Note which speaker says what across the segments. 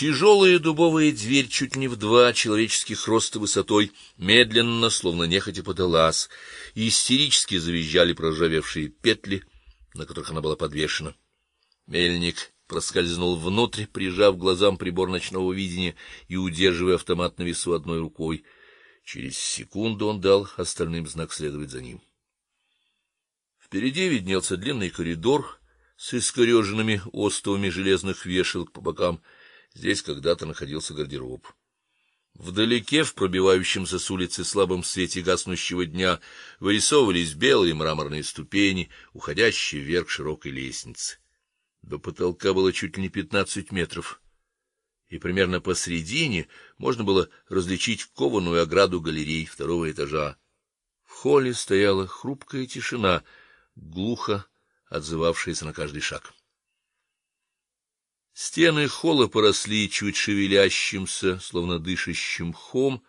Speaker 1: Тяжелая дубовая дверь чуть не в два человеческих роста высотой медленно, словно нехотя подалась, и истерически завизжали проржавевшие петли, на которых она была подвешена. Мельник проскользнул внутрь, прижав глазам прибор ночного видения и удерживая автомат на весу одной рукой. Через секунду он дал остальным знак следовать за ним. Впереди виднелся длинный коридор с искореженными остовами железных вешалок по бокам. Здесь когда-то находился гардероб. Вдалеке, в пробивающемся с улицы слабом свете гаснущего дня, вырисовывались белые мраморные ступени, уходящие вверх широкой лестницы. До потолка было чуть ли не пятнадцать метров, и примерно посредине можно было различить кованую ограду галерей второго этажа. В холле стояла хрупкая тишина, глухо отзывавшаяся на каждый шаг. Стены холла поросли чуть шевелящимся, словно дышащим мхом,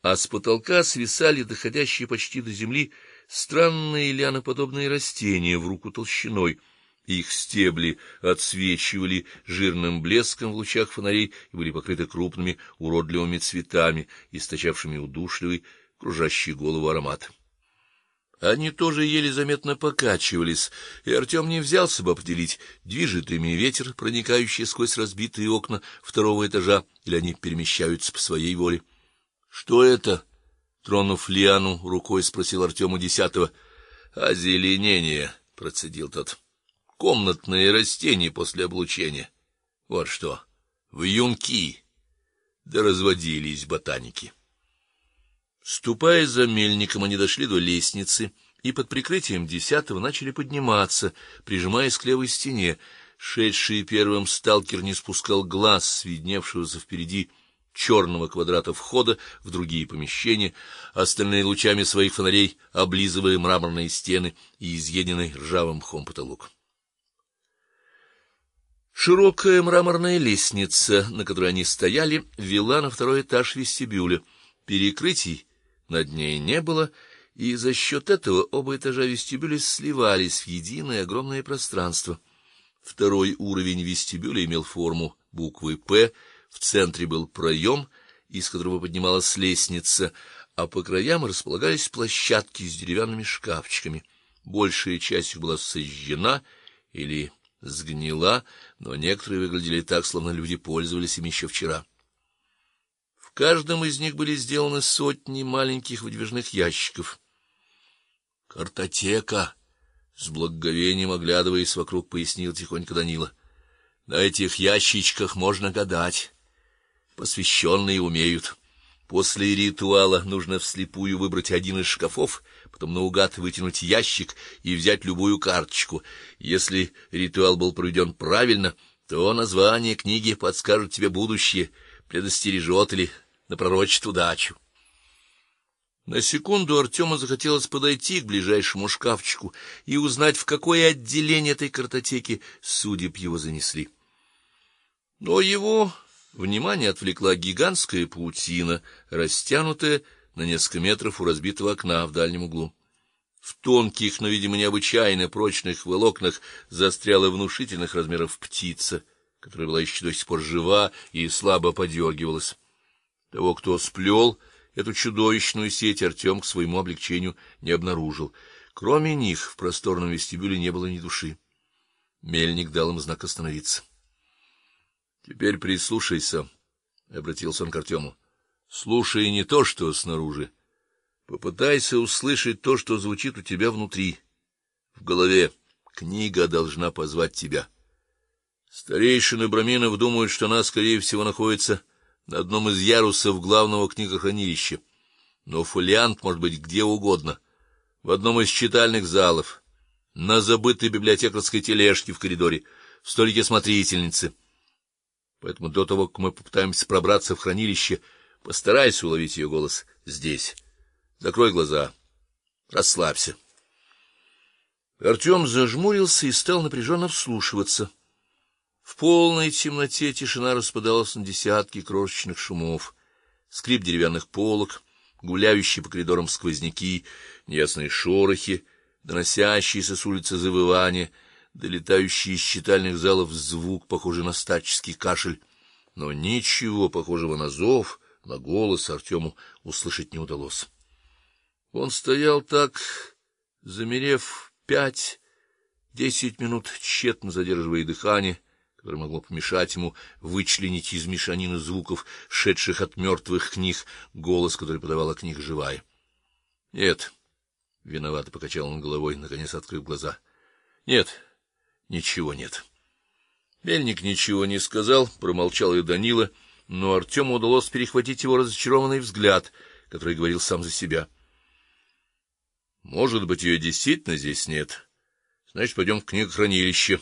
Speaker 1: а с потолка свисали доходящие почти до земли странные лианоподобные растения в руку толщиной — их стебли отсвечивали жирным блеском в лучах фонарей и были покрыты крупными уродливыми цветами, источавшими удушливый, кружащий голову аромат. Они тоже еле заметно покачивались, и Артем не взялся бы определить, движет ими ветер, проникающий сквозь разбитые окна второго этажа, или они перемещаются по своей воле. Что это? тронув Лиану рукой, спросил Артем у десятого. Озеленение, процедил тот комнатные растения после облучения. Вот что. В юнки. Да разводились ботаники. Ступая за мельником, они дошли до лестницы и под прикрытием десятого начали подниматься, прижимаясь к левой стене. Шедший первым сталкер не спускал глаз с видневшегося впереди черного квадрата входа в другие помещения, остальные лучами своих фонарей облизывая мраморные стены и изъеденный ржавым мхом потолок. Широкая мраморная лестница, на которой они стояли, вела на второй этаж вестибюля. Перекрытий над ней не было, и за счет этого оба этажа вестибюля сливались в единое огромное пространство. Второй уровень вестибюля имел форму буквы П, в центре был проем, из которого поднималась лестница, а по краям располагались площадки с деревянными шкафчиками. Большая часть их была сожжена или сгнила, но некоторые выглядели так, словно люди пользовались ими еще вчера. Каждом из них были сделаны сотни маленьких выдвижных ящиков. Картотека, с благоговением оглядываясь вокруг, пояснил тихонько Данила. На этих ящичках можно гадать. Посвященные умеют. После ритуала нужно вслепую выбрать один из шкафов, потом наугад вытянуть ящик и взять любую карточку. Если ритуал был проведен правильно, то название книги подскажет тебе будущее, предостережет или напророчит удачу. На секунду Артему захотелось подойти к ближайшему шкафчику и узнать, в какое отделение этой картотеки судеб его занесли. Но его Внимание отвлекла гигантская паутина, растянутая на несколько метров у разбитого окна в дальнем углу. В тонких, но, видимо, необычайно прочных волокнах застряла внушительных размеров птица, которая была еще до сих пор жива и слабо подергивалась. Того, кто сплел эту чудовищную сеть, Артем к своему облегчению не обнаружил. Кроме них в просторном вестибюле не было ни души. Мельник дал им знак остановиться. Теперь прислушайся, обратился он к Артему. Слушай не то, что снаружи. Попытайся услышать то, что звучит у тебя внутри, в голове. Книга должна позвать тебя. Старейшины Браминов думают, что она скорее всего находится на одном из ярусов главного книгохранилища. Но фолиант может быть где угодно. В одном из читальных залов, на забытой библиотекарской тележке в коридоре, в столике смотрительницы. Поэтому до того, как мы попытаемся пробраться в хранилище, постарайся уловить ее голос здесь. Закрой глаза. Расслабься. Артем зажмурился и стал напряженно вслушиваться. В полной темноте тишина распадалась на десятки крошечных шумов: скрип деревянных полок, гуляющие по коридорам сквозняки, неясные шорохи, доносящиеся с улицы завывания долетающий из читальных залов звук, похожий на старческий кашель, но ничего похожего на зов, на голос Артему услышать не удалось. Он стоял так, замерев пять-десять минут, тщетно задерживая дыхание, которое могло помешать ему вычленить из мешанины звуков, шедших от мертвых книг, голос, который подавала книг живая. Нет. Виновато покачал он головой, наконец открыв глаза. Нет. Ничего нет. Мельник ничего не сказал, промолчал и Данила, но Артему удалось перехватить его разочарованный взгляд, который говорил сам за себя. Может быть, ее действительно здесь нет. Значит, пойдем в книгохранилище.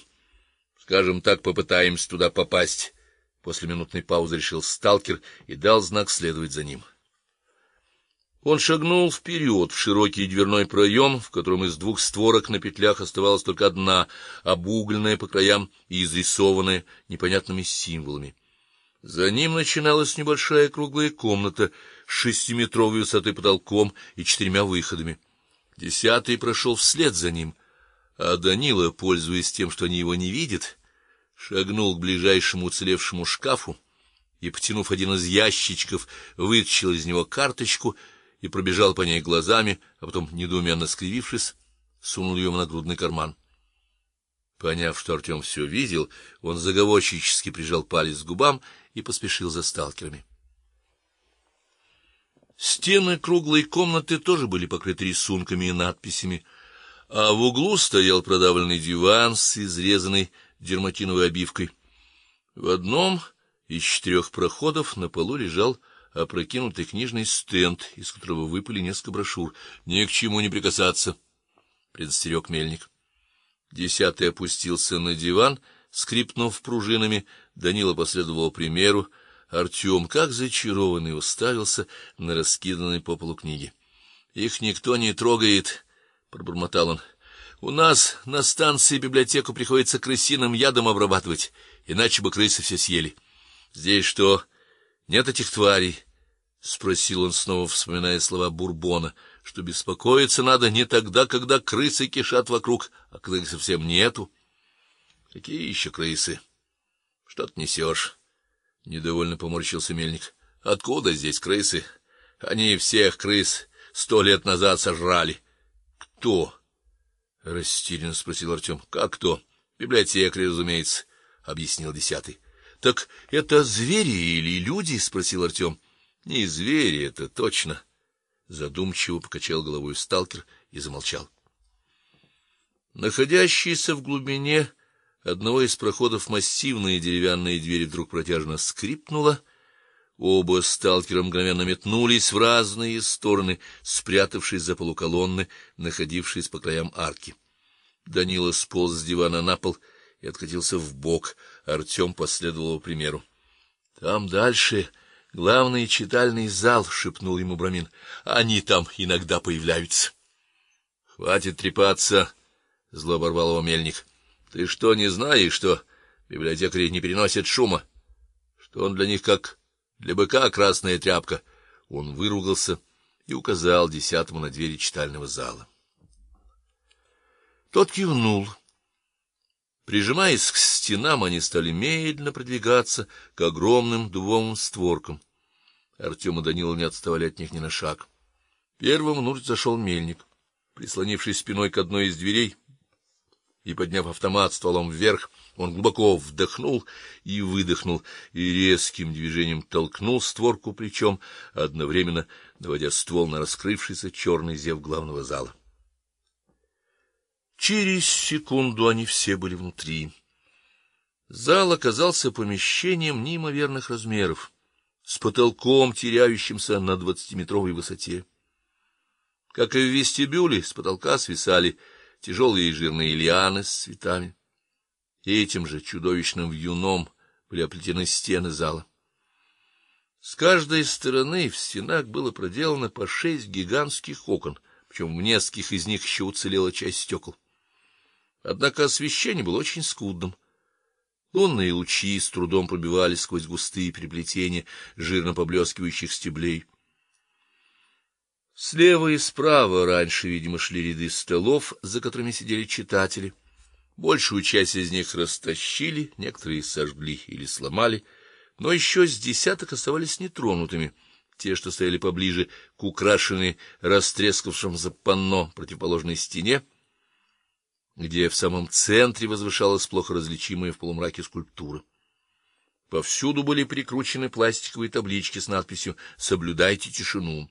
Speaker 1: Скажем так, попытаемся туда попасть. После минутной паузы решил сталкер и дал знак следовать за ним. Он шагнул вперед в широкий дверной проем, в котором из двух створок на петлях оставалась только одна, обугленная по краям и изрисованная непонятными символами. За ним начиналась небольшая круглая комната с шестиметровой высотой потолком и четырьмя выходами. Десятый прошел вслед за ним, а Данила, пользуясь тем, что они его не видят, шагнул к ближайшему уцелевшему шкафу и, потянув один из ящичков, вытащил из него карточку и пробежал по ней глазами, а потом, недоуменно скривившись, сунул ее в нагрудный карман. Поняв, что Артем все видел, он заговорщически прижал палец к губам и поспешил за сталкерами. Стены круглой комнаты тоже были покрыты рисунками и надписями, а в углу стоял продавленный диван с изрезанной дерматиновой обивкой. В одном из четырех проходов на полу лежал опрокинутый книжный стенд, из которого выпали несколько брошюр. Ни к чему не прикасаться, предостерег мельник. Десятый опустился на диван, скрипнув пружинами, Данила последовал примеру. Артем, как зачарованный, уставился на раскиданные по полу книги. Их никто не трогает, пробормотал он. У нас на станции библиотеку приходится крысиным ядом обрабатывать, иначе бы крысы все съели. Здесь что? Нет этих тварей? спросил он снова, вспоминая слова Бурбона, что беспокоиться надо не тогда, когда крысы кишат вокруг, а когда их совсем нету. Какие еще крысы? Что ты несешь? недовольно поморщился мельник. Откуда здесь крысы? Они всех крыс сто лет назад сожрали. Кто? Растерянно спросил Артем. Как кто? Библиотекарь, разумеется, объяснил десятый. Так это звери или люди? спросил Артем. Не звери это точно, задумчиво покачал головой сталкер и замолчал. Находящийся в глубине одного из проходов массивные деревянные двери вдруг протяжно скрипнула. Оба сталкера мгновенно метнулись в разные стороны, спрятавшись за полуколонны, находившиеся по краям арки. Данила сполз с дивана на пол и откатился в бок. Артем последовал его примеру. Там дальше главный читальный зал, шепнул ему Брамин. Они там иногда появляются. Хватит трепаться, зло оборвал его мельник. Ты что, не знаешь, что библиотекари не переносят шума? Что он для них как для быка красная тряпка? Он выругался и указал десятому на двери читального зала. Тот кивнул. Прижимаясь к стенам, они стали медленно продвигаться к огромным дубовым створкам. Артем и Данила не отставали от них ни на шаг. Первым внутрь зашел мельник. Прислонившись спиной к одной из дверей и подняв автомат стволом вверх, он глубоко вдохнул и выдохнул и резким движением толкнул створку плечом, одновременно наводя ствол на раскрывшийся черный зев главного зала. Через секунду они все были внутри. Зал оказался помещением неимоверных размеров, с потолком, теряющимся на двадцатиметровой высоте. Как и в вестибюле, с потолка свисали тяжелые жирные лианы с цветами. Этим же чудовищным вьюном были оплетены стены зала. С каждой стороны в стенах было проделано по шесть гигантских окон, причем в нескольких из них еще уцелела часть стекол. Однако освещение было очень скудным. Лунные лучи с трудом пробивались сквозь густые переплетения жирно поблескивающих стеблей. Слева и справа раньше, видимо, шли ряды столов, за которыми сидели читатели. Большую часть из них растащили, некоторые сожгли или сломали, но еще с десяток оставались нетронутыми. Те, что стояли поближе к украшенной растрескавшимся панно противоположной стене, где в самом центре возвышалась плохо различимая в полумраке скульптура. Повсюду были прикручены пластиковые таблички с надписью «Соблюдайте тишину».